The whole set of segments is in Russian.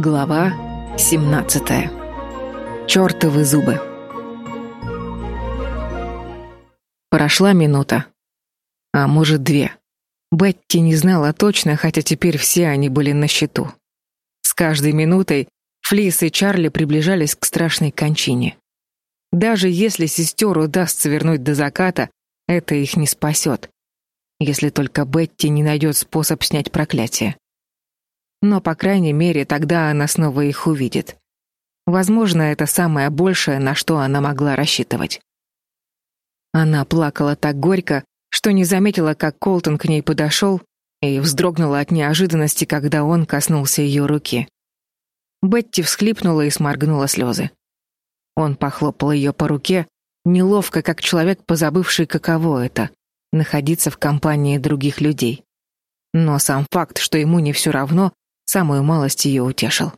Глава 17. Чёртовы зубы. Прошла минута, а может две. Бетти не знала точно, хотя теперь все они были на счету. С каждой минутой Флис и Чарли приближались к страшной кончине. Даже если сестер удастся вернуть до заката, это их не спасет. Если только Бетти не найдет способ снять проклятие. Но, по крайней мере, тогда она снова их увидит. Возможно, это самое большее, на что она могла рассчитывать. Она плакала так горько, что не заметила, как Колтон к ней подошел, и вздрогнула от неожиданности, когда он коснулся ее руки. Бетти всхлипнула и сморгнула слезы. Он похлопал ее по руке, неловко, как человек, позабывший, каково это — находиться в компании других людей. Но сам факт, что ему не все равно, самую малость ее утешил.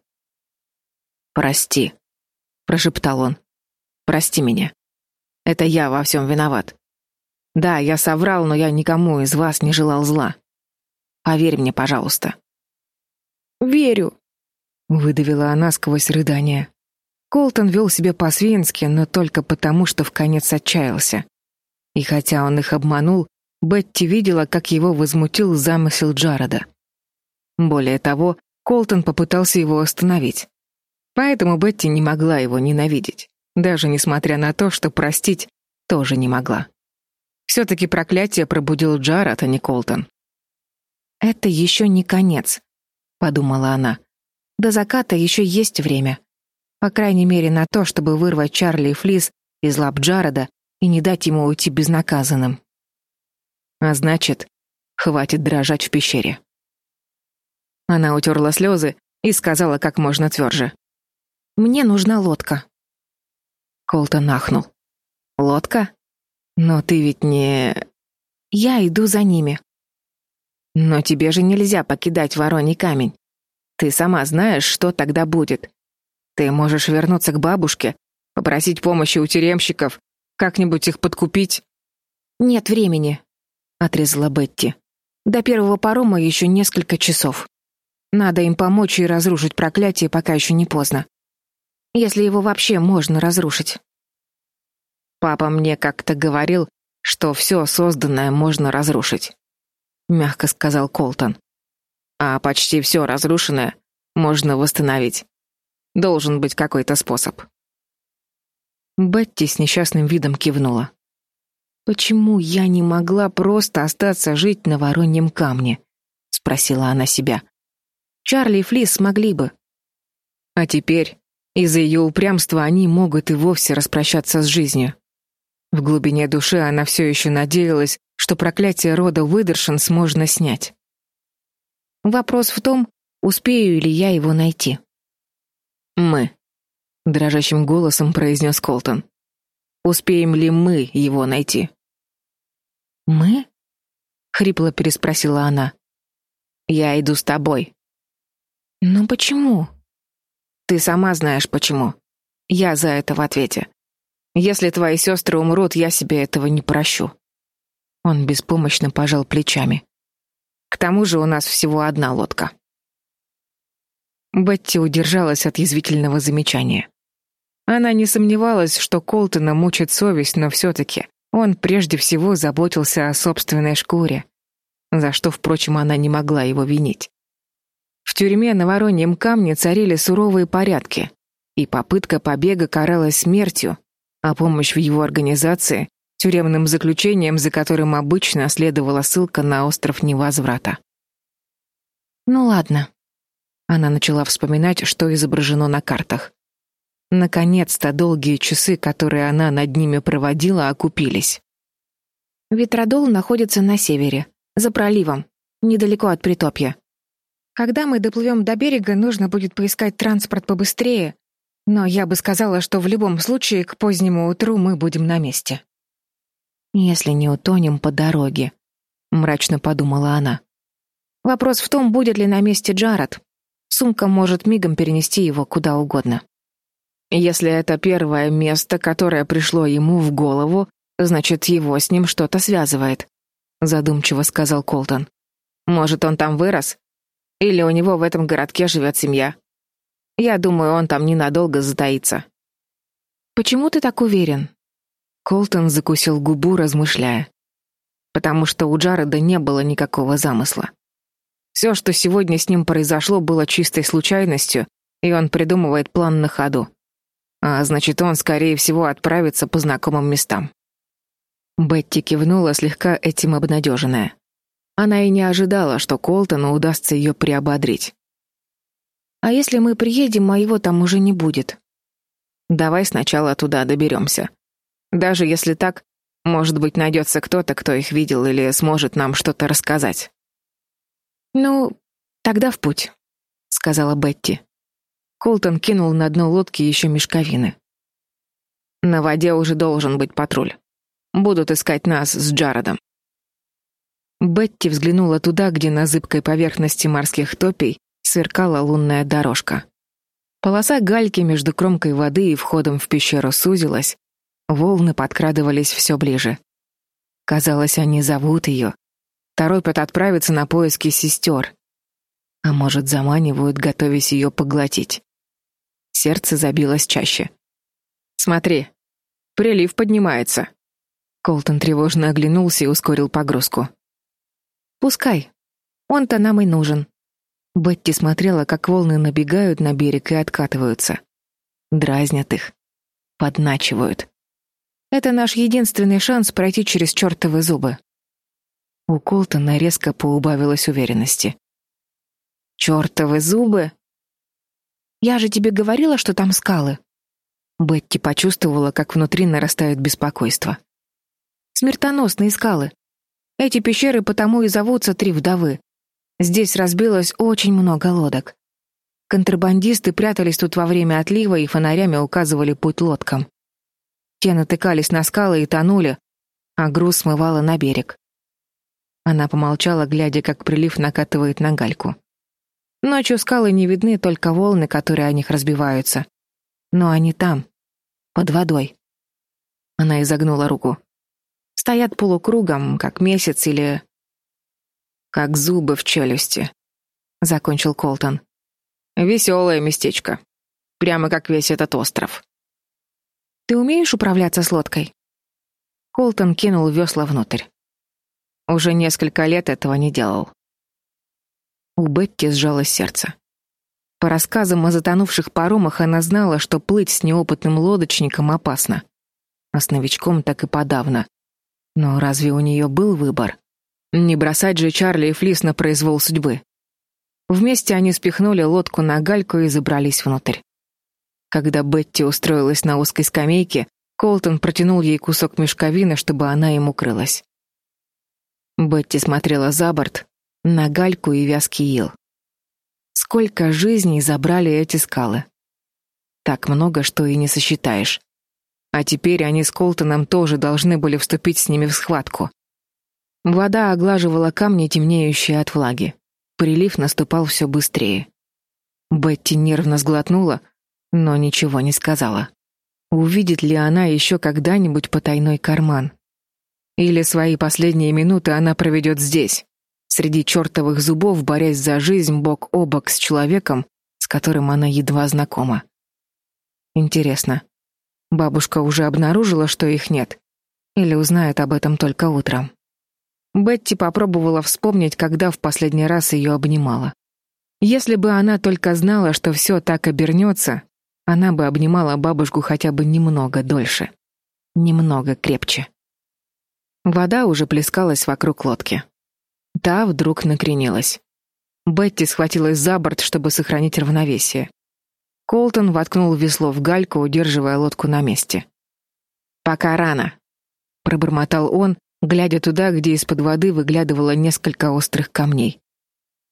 «Прости», — прошептал он. «Прости меня. Это я во всем виноват. Да, я соврал, но я никому из вас не желал зла. Поверь мне, пожалуйста». «Верю», — выдавила она сквозь рыдание. Колтон вел себя по-свински, но только потому, что вконец отчаялся. И хотя он их обманул, Бетти видела, как его возмутил замысел Джареда. Более того, Колтон попытался его остановить. Поэтому Бетти не могла его ненавидеть, даже несмотря на то, что простить тоже не могла. Все-таки проклятие пробудил Джаред, а не Колтон. «Это еще не конец», — подумала она. «До заката еще есть время. По крайней мере, на то, чтобы вырвать Чарли и Флис из лап Джареда и не дать ему уйти безнаказанным. А значит, хватит дрожать в пещере. Она утерла слезы и сказала как можно тверже. «Мне нужна лодка». Колтон нахнул. «Лодка? Но ты ведь не...» «Я иду за ними». «Но тебе же нельзя покидать Вороний камень. Ты сама знаешь, что тогда будет. Ты можешь вернуться к бабушке, попросить помощи у тюремщиков, как-нибудь их подкупить. Нет времени, отрезала Бетти. До первого парома еще несколько часов. Надо им помочь и разрушить проклятие, пока еще не поздно. Если его вообще можно разрушить. Папа мне как-то говорил, что все созданное можно разрушить, мягко сказал Колтон. А почти все разрушенное можно восстановить. Должен быть какой-то способ. Бетти с несчастным видом кивнула. Почему я не могла просто остаться жить на Вороньем камне? спросила она себя. Чарли и Флис смогли бы. А теперь из-за ее упрямства они могут и вовсе распрощаться с жизнью. В глубине души она все еще надеялась, что проклятие рода Уидершинс можно снять. Вопрос в том, успею ли я его найти. «Мы», — дрожащим голосом произнес Колтон. «Успеем ли мы его найти?» «Мы?» — хрипло переспросила она. «Я иду с тобой». «Но почему?» «Ты сама знаешь, почему. Я за это в ответе. Если твои сестры умрут, я себе этого не прощу». Он беспомощно пожал плечами. «К тому же у нас всего одна лодка». Бетти удержалась от язвительного замечания. Она не сомневалась, что Колтона мучит совесть, но все-таки он прежде всего заботился о собственной шкуре, за что, впрочем, она не могла его винить. В тюрьме на Вороньем камне царили суровые порядки, и попытка побега каралась смертью, а помощь в его организации — тюремным заключением, за которым обычно следовала ссылка на остров невозврата. «Ну ладно», она начала вспоминать, что изображено на картах. Наконец-то долгие часы, которые она над ними проводила, окупились. Ветродол находится на севере, за проливом, недалеко от притопья. Когда мы доплывем до берега, нужно будет поискать транспорт побыстрее, но я бы сказала, что в любом случае к позднему утру мы будем на месте. Если не утонем по дороге, мрачно подумала она. Вопрос в том, будет ли на месте Джаред. Сумка может мигом перенести его куда угодно. Если это первое место, которое пришло ему в голову, значит, его с ним что-то связывает, задумчиво сказал Колтон. Может, он там вырос? Или у него в этом городке живет семья? Я думаю, он там ненадолго затаится. Почему ты так уверен? Колтон закусил губу, размышляя. Потому что у Джареда не было никакого замысла. Все, что сегодня с ним произошло, было чистой случайностью, и он придумывает план на ходу. А значит, он, скорее всего, отправится по знакомым местам. Бетти кивнула, слегка этим обнадеженная. Она и не ожидала, что Колтону удастся ее приободрить. «А если мы приедем, а его там уже не будет?» «Давай сначала туда доберемся. Даже если так, может быть, найдется кто-то, кто их видел или сможет нам что-то рассказать». «Ну, тогда в путь», — сказала Бетти. Колтон кинул на дно лодки еще мешковины. «На воде уже должен быть патруль. Будут искать нас с Джаредом». Бетти взглянула туда, где на зыбкой поверхности морских топий сверкала лунная дорожка. Полоса гальки между кромкой воды и входом в пещеру сузилась, волны подкрадывались все ближе. Казалось, они зовут ее, торопят отправиться на поиски сестер. А может, заманивают, готовясь ее поглотить. Сердце забилось чаще. «Смотри, прилив поднимается». Колтон тревожно оглянулся и ускорил погрузку. Пускай. Он-то нам и нужен. Бетти смотрела, как волны набегают на берег и откатываются. Дразнят их. Подначивают. Это наш единственный шанс пройти через чертовы зубы. У Колтона резко поубавилась уверенности. Чертовы зубы? Я же тебе говорила, что там скалы. Бетти почувствовала, как внутри нарастает беспокойство. Смертоносные скалы. Эти пещеры потому и зовутся Три вдовы. Здесь разбилось очень много лодок. Контрабандисты прятались тут во время отлива и фонарями указывали путь лодкам. Те натыкались на скалы и тонули, а груз смывало на берег. Она помолчала, глядя, как прилив накатывает на гальку. Ночью скалы не видны, только волны, которые о них разбиваются. Но они там, под водой. Она изогнула руку стоят полукругом, как месяц или... Как зубы в челюсти, — закончил Колтон. Веселое местечко. Прямо как весь этот остров. Ты умеешь управляться с лодкой? Колтон кинул весла внутрь. Уже несколько лет этого не делал. У Бетти сжалось сердце. По рассказам о затонувших паромах она знала, что плыть с неопытным лодочником опасно. А с новичком так и подавно. Но разве у нее был выбор? Не бросать же Чарли и Флис на произвол судьбы. Вместе они спихнули лодку на гальку и забрались внутрь. Когда Бетти устроилась на узкой скамейке, Колтон протянул ей кусок мешковины, чтобы она им укрылась. Бетти смотрела за борт, на гальку и вязкий ил. Сколько жизней забрали эти скалы. Так много, что и не сосчитаешь. А теперь они с Колтоном тоже должны были вступить с ними в схватку. Вода оглаживала камни, темнеющие от влаги. Прилив наступал все быстрее. Бетти нервно сглотнула, но ничего не сказала. Увидит ли она еще когда-нибудь потайной карман? Или свои последние минуты она проведет здесь, среди чертовых зубов, борясь за жизнь бок о бок с человеком, с которым она едва знакома? Интересно, Бабушка уже обнаружила, что их нет. Или узнает об этом только утром. Бетти попробовала вспомнить, когда в последний раз ее обнимала. Если бы она только знала, что все так обернется, она бы обнимала бабушку хотя бы немного дольше. Немного крепче. Вода уже плескалась вокруг лодки. Та вдруг накренилась. Бетти схватилась за борт, чтобы сохранить равновесие. Колтон воткнул весло в гальку, удерживая лодку на месте. «Пока рано», — пробормотал он, глядя туда, где из-под воды выглядывало несколько острых камней.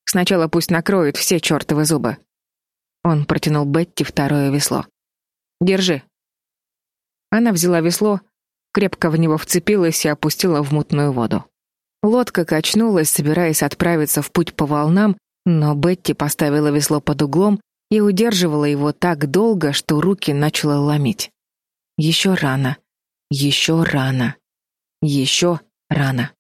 «Сначала пусть накроют все чертовы зубы». Он протянул Бетти второе весло. «Держи». Она взяла весло, крепко в него вцепилась и опустила в мутную воду. Лодка качнулась, собираясь отправиться в путь по волнам, но Бетти поставила весло под углом и удерживала его так долго, что руки начало ломить. Еще рано, еще рано, еще рано.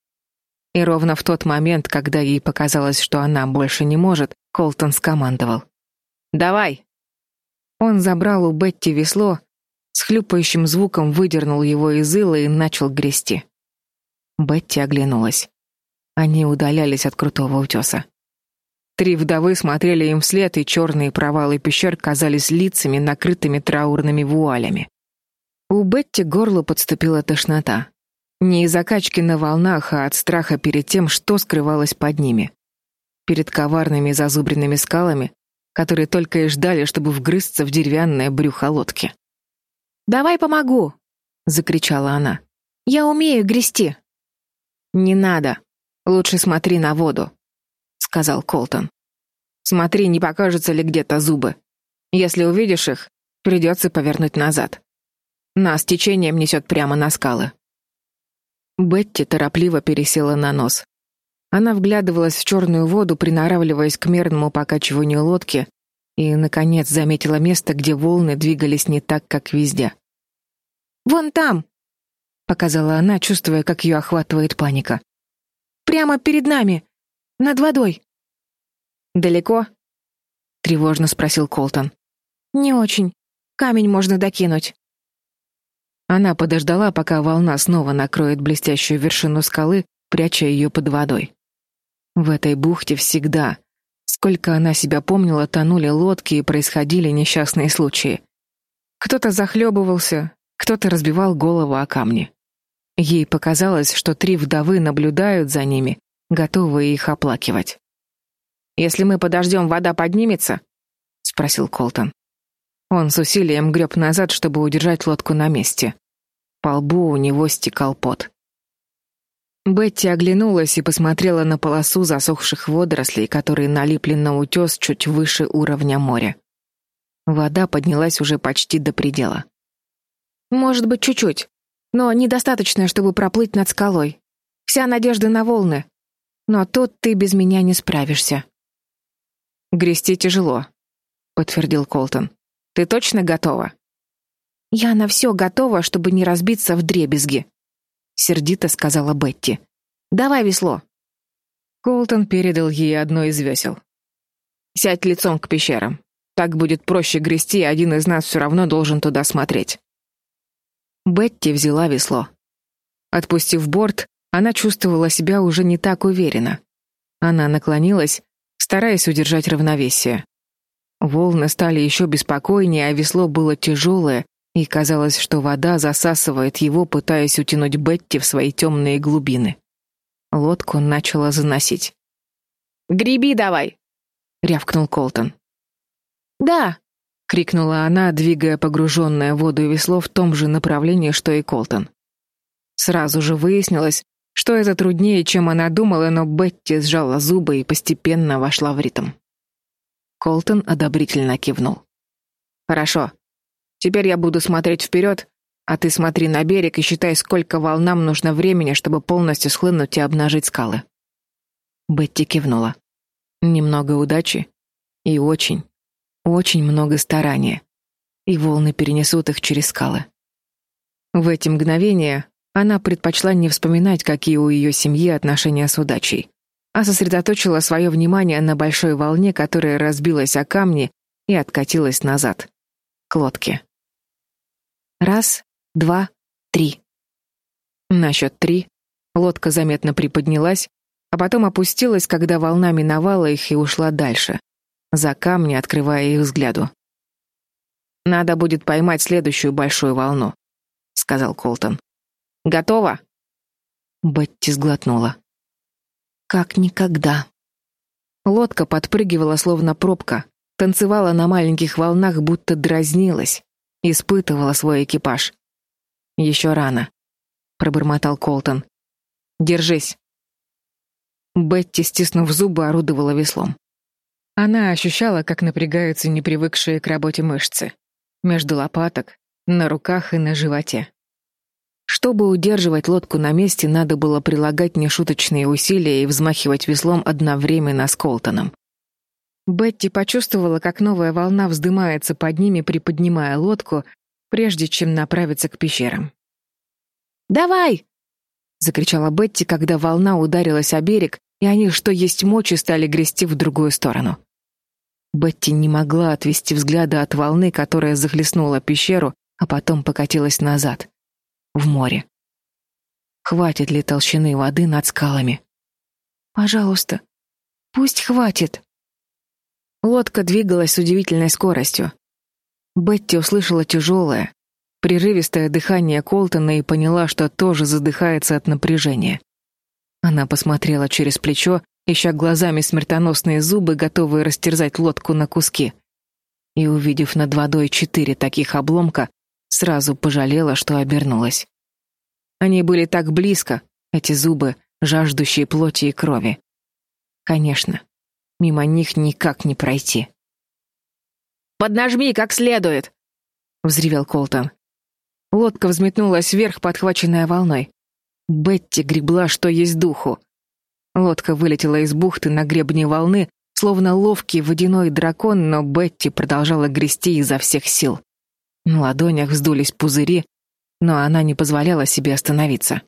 И ровно в тот момент, когда ей показалось, что она больше не может, Колтон скомандовал. «Давай!» Он забрал у Бетти весло, с хлюпающим звуком выдернул его из ила и начал грести. Бетти оглянулась. Они удалялись от крутого утеса. Три вдовы смотрели им вслед, и черные провалы пещер казались лицами, накрытыми траурными вуалями. У Бетти горло подступила тошнота. Не из-за качки на волнах, а от страха перед тем, что скрывалось под ними. Перед коварными зазубренными скалами, которые только и ждали, чтобы вгрызться в деревянное брюхо лодки. «Давай помогу!» — закричала она. «Я умею грести!» «Не надо. Лучше смотри на воду», — сказал Колтон. «Смотри, не покажутся ли где-то зубы. Если увидишь их, придется повернуть назад. Нас течением несет прямо на скалы». Бетти торопливо пересела на нос. Она вглядывалась в черную воду, приноравливаясь к мерному покачиванию лодки, и, наконец, заметила место, где волны двигались не так, как везде. «Вон там!» — показала она, чувствуя, как ее охватывает паника. «Прямо перед нами! Над водой!» «Далеко?» — тревожно спросил Колтон. «Не очень. Камень можно докинуть». Она подождала, пока волна снова накроет блестящую вершину скалы, пряча ее под водой. В этой бухте всегда, сколько она себя помнила, тонули лодки и происходили несчастные случаи. Кто-то захлебывался, кто-то разбивал голову о камни. Ей показалось, что три вдовы наблюдают за ними, готовые их оплакивать. «Если мы подождем, вода поднимется?» — спросил Колтон. Он с усилием греб назад, чтобы удержать лодку на месте. По лбу у него стекал пот. Бетти оглянулась и посмотрела на полосу засохших водорослей, которые налипли на утес чуть выше уровня моря. Вода поднялась уже почти до предела. «Может быть, чуть-чуть, но недостаточно, чтобы проплыть над скалой. Вся надежда на волны. Но тут ты без меня не справишься». «Грести тяжело», — подтвердил Колтон. «Ты точно готова?» «Я на все готова, чтобы не разбиться в дребезги», сердито сказала Бетти. Давай весло. Колтон передал ей одно из весел. Сядь лицом к пещерам. Так будет проще грести, один из нас все равно должен туда смотреть. Бетти взяла весло. Отпустив борт, она чувствовала себя уже не так уверенно. Она наклонилась, стараясь удержать равновесие. Волны стали еще беспокойнее, а весло было тяжелое, и казалось, что вода засасывает его, пытаясь утянуть Бетти в свои темные глубины. Лодку начала заносить. «Греби давай!» — рявкнул Колтон. «Да!» — крикнула она, двигая погруженное в воду весло в том же направлении, что и Колтон. Сразу же выяснилось, что это труднее, чем она думала, но Бетти сжала зубы и постепенно вошла в ритм. Колтон одобрительно кивнул. «Хорошо. Теперь я буду смотреть вперед, а ты смотри на берег и считай, сколько волнам нужно времени, чтобы полностью схлынуть и обнажить скалы. Бетти кивнула. Немного удачи и очень, очень много старания, и волны перенесут их через скалы. В эти мгновения она предпочла не вспоминать, какие у ее семьи отношения с удачей, а сосредоточила свое внимание на большой волне, которая разбилась о камни и откатилась назад, к лодке. Раз, два, три. На счет три лодка заметно приподнялась, а потом опустилась, когда волна миновала их и ушла дальше, за камни, открывая их взгляду. «Надо будет поймать следующую большую волну», — сказал Колтон. «Готово?» Бетти сглотнула. «Как никогда». Лодка подпрыгивала, словно пробка, танцевала на маленьких волнах, будто дразнилась испытывала свой экипаж. «Еще рано», — пробормотал Колтон. «Держись». Бетти, стиснув зубы, орудовала веслом. Она ощущала, как напрягаются непривыкшие к работе мышцы. Между лопаток, на руках и на животе. Чтобы удерживать лодку на месте, надо было прилагать нешуточные усилия и взмахивать веслом одновременно с Колтоном. Бетти почувствовала, как новая волна вздымается под ними, приподнимая лодку, прежде чем направиться к пещерам. «Давай!» — закричала Бетти, когда волна ударилась о берег, и они, что есть мочи, стали грести в другую сторону. Бетти не могла отвести взгляда от волны, которая захлестнула пещеру, а потом покатилась назад, в море. Хватит ли толщины воды над скалами? Пожалуйста, пусть хватит. Лодка двигалась с удивительной скоростью. Бетти услышала тяжелое, прерывистое дыхание Колтона и поняла, что тоже задыхается от напряжения. Она посмотрела через плечо, ища глазами смертоносные зубы, готовые растерзать лодку на куски. И, увидев над водой четыре таких обломка, сразу пожалела, что обернулась. Они были так близко, эти зубы, жаждущие плоти и крови. Конечно, мимо них никак не пройти. «Поднажми как следует!» — взревел Колтон. Лодка взметнулась вверх, подхваченная волной. Бетти гребла, что есть духу. Лодка вылетела из бухты на гребне волны, словно ловкий водяной дракон, но Бетти продолжала грести изо всех сил. На ладонях вздулись пузыри, но она не позволяла себе остановиться.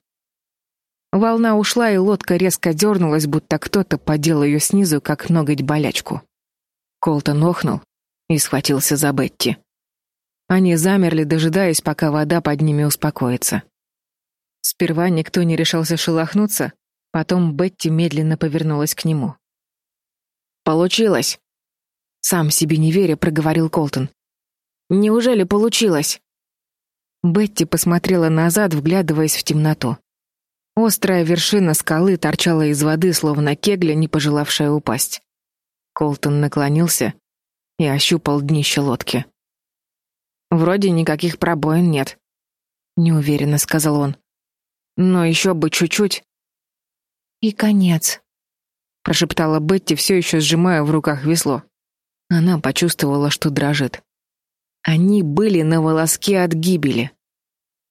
Волна ушла, и лодка резко дернулась, будто кто-то подел ее снизу, как ноготь болячку. Колтон охнул и схватился за Бетти. Они замерли, дожидаясь, пока вода под ними успокоится. Сперва никто не решался шелохнуться, потом Бетти медленно повернулась к нему. «Получилось!» Сам себе не веря, проговорил Колтон. «Неужели получилось?» Бетти посмотрела назад, вглядываясь в темноту. Острая вершина скалы торчала из воды, словно кегля, не пожелавшая упасть. Колтон наклонился и ощупал днище лодки. «Вроде никаких пробоин нет», — неуверенно сказал он. Но еще бы чуть-чуть. И конец, прошептала Бетти, все еще сжимая в руках весло. Она почувствовала, что дрожит. Они были на волоске от гибели.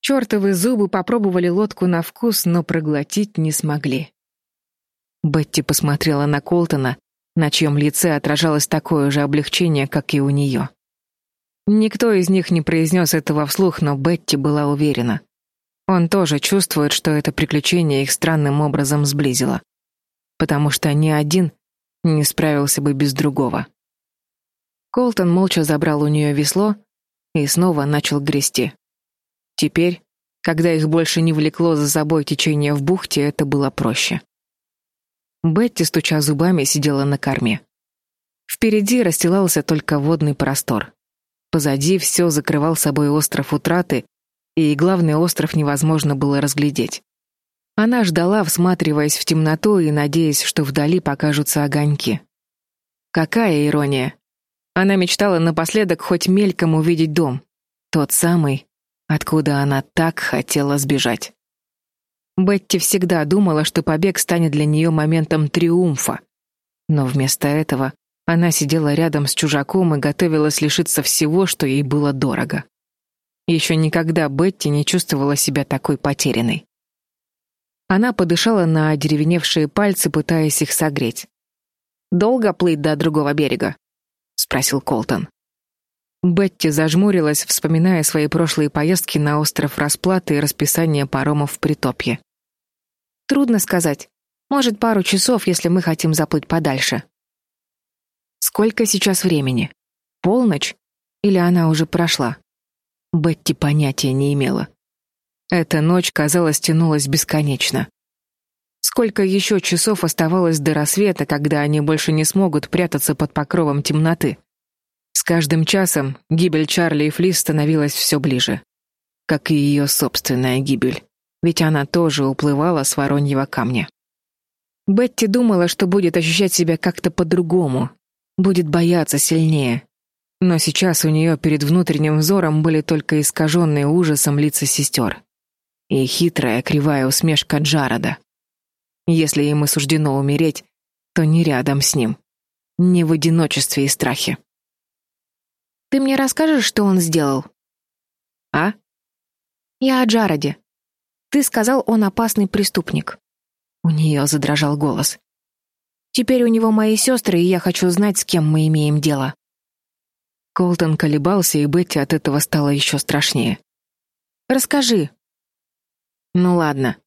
Чёртовы зубы попробовали лодку на вкус, но проглотить не смогли. Бетти посмотрела на Колтона, на чьем лице отражалось такое же облегчение, как и у нее. Никто из них не произнес этого вслух, но Бетти была уверена. Он тоже чувствует, что это приключение их странным образом сблизило. Потому что ни один не справился бы без другого. Колтон молча забрал у нее весло и снова начал грести. Теперь, когда их больше не влекло за собой течение в бухте, это было проще. Бетти, стуча зубами, сидела на корме. Впереди расстилался только водный простор. Позади все закрывал собой остров утраты и главный остров невозможно было разглядеть. Она ждала, всматриваясь в темноту и надеясь, что вдали покажутся огоньки. Какая ирония! Она мечтала напоследок хоть мельком увидеть дом, тот самый, откуда она так хотела сбежать. Бетти всегда думала, что побег станет для нее моментом триумфа. Но вместо этого она сидела рядом с чужаком и готовилась лишиться всего, что ей было дорого. Еще никогда Бетти не чувствовала себя такой потерянной. Она подышала на одеревеневшие пальцы, пытаясь их согреть. «Долго плыть до другого берега?» — спросил Колтон. Бетти зажмурилась, вспоминая свои прошлые поездки на остров Расплаты и расписание паромов в Притопье. «Трудно сказать. Может, пару часов, если мы хотим заплыть подальше». «Сколько сейчас времени? Полночь? Или она уже прошла?» Бетти понятия не имела. Эта ночь, казалось, тянулась бесконечно. Сколько еще часов оставалось до рассвета, когда они больше не смогут прятаться под покровом темноты? С каждым часом гибель Чарли и Флис становилась все ближе. Как и ее собственная гибель. Ведь она тоже уплывала с вороньего камня. Бетти думала, что будет ощущать себя как-то по-другому, будет бояться сильнее, но сейчас у нее перед внутренним взором были только искаженные ужасом лица сестер и хитрая кривая усмешка Джарода. Если ему суждено умереть, то не рядом с ним, не в одиночестве и страхе. Ты мне расскажешь, что он сделал? А? Я о Джароде. Ты сказал, он опасный преступник. У нее задрожал голос. Теперь у него мои сестры, и я хочу знать, с кем мы имеем дело. Колтон колебался, и Бетти от этого стало еще страшнее. «Расскажи». «Ну ладно.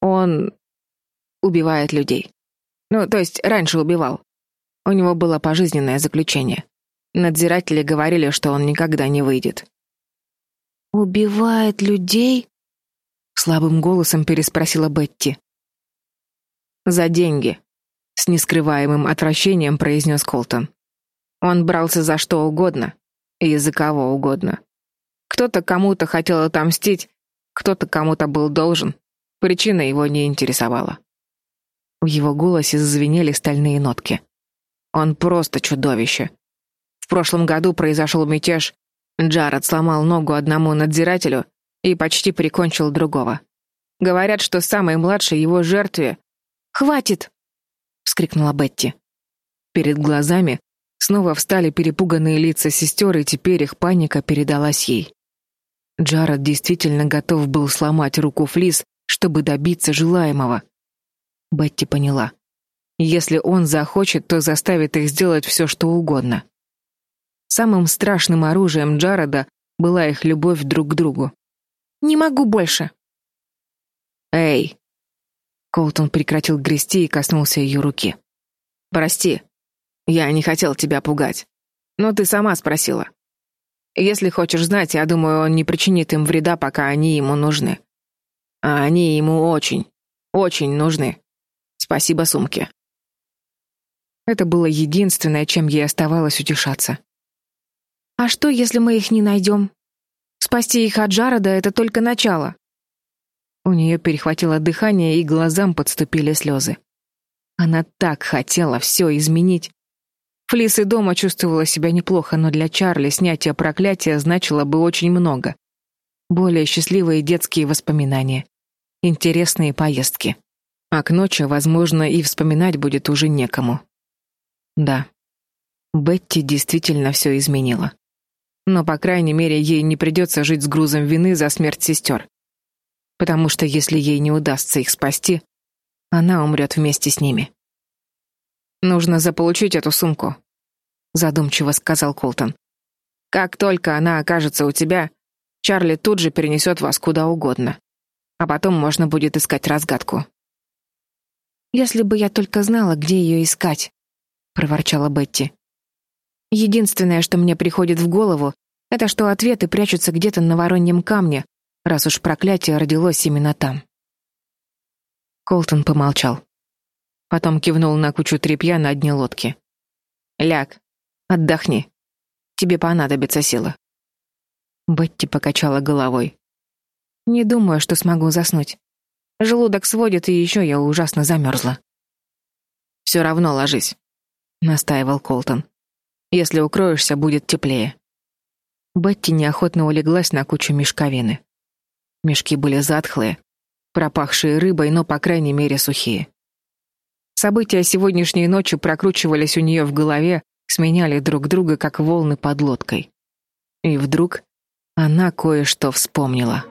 Он убивает людей. Ну, то есть раньше убивал. У него было пожизненное заключение. Надзиратели говорили, что он никогда не выйдет. «Убивает людей?» — слабым голосом переспросила Бетти. «За деньги», — с нескрываемым отвращением произнес Колтон. Он брался за что угодно и за кого угодно. Кто-то кому-то хотел отомстить, кто-то кому-то был должен. Причина его не интересовала. В его голосе зазвенели стальные нотки. Он просто чудовище. В прошлом году произошел мятеж. Джаред сломал ногу одному надзирателю и почти прикончил другого. Говорят, что самой младшей его жертве... «Хватит!» — вскрикнула Бетти. Перед глазами снова встали перепуганные лица сестер, и теперь их паника передалась ей. Джаред действительно готов был сломать руку Флис, чтобы добиться желаемого. Бетти поняла. Если он захочет, то заставит их сделать все, что угодно. Самым страшным оружием Джареда была их любовь друг к другу. «Не могу больше!» «Эй!» Колтон прекратил грести и коснулся ее руки. «Прости, я не хотел тебя пугать. Но ты сама спросила. Если хочешь знать, я думаю, он не причинит им вреда, пока они ему нужны. А они ему очень, очень нужны. Спасибо сумке. Это было единственное, чем ей оставалось утешаться. А что, если мы их не найдем? Спасти их от Джарода — это только начало. У нее перехватило дыхание, и глазам подступили слезы. Она так хотела все изменить. Флис и дома чувствовала себя неплохо, но для Чарли снятие проклятия значило бы очень много. Более счастливые детские воспоминания, интересные поездки. А к ночи, возможно, и вспоминать будет уже некому. Да, Бетти действительно все изменила. Но, по крайней мере, ей не придется жить с грузом вины за смерть сестер. Потому что если ей не удастся их спасти, она умрет вместе с ними. «Нужно заполучить эту сумку», — задумчиво сказал Колтон. «Как только она окажется у тебя, Чарли тут же перенесет вас куда угодно. А потом можно будет искать разгадку». Если бы я только знала, где ее искать, проворчала Бетти. Единственное, что мне приходит в голову, это что ответы прячутся где-то на вороньем камне, раз уж проклятие родилось именно там. Колтон помолчал. Потом кивнул на кучу тряпья на дне лодки. «Ляг, отдохни. Тебе понадобится сила». Бетти покачала головой. «Не думаю, что смогу заснуть. Желудок сводит, и еще я ужасно замерзла. «Все равно ложись», — настаивал Колтон. «Если укроешься, будет теплее». Бетти неохотно улеглась на кучу мешковины. Мешки были затхлые, пропахшие рыбой, но, по крайней мере, сухие. События сегодняшней ночи прокручивались у нее в голове, сменяли друг друга, как волны под лодкой. И вдруг она кое-что вспомнила.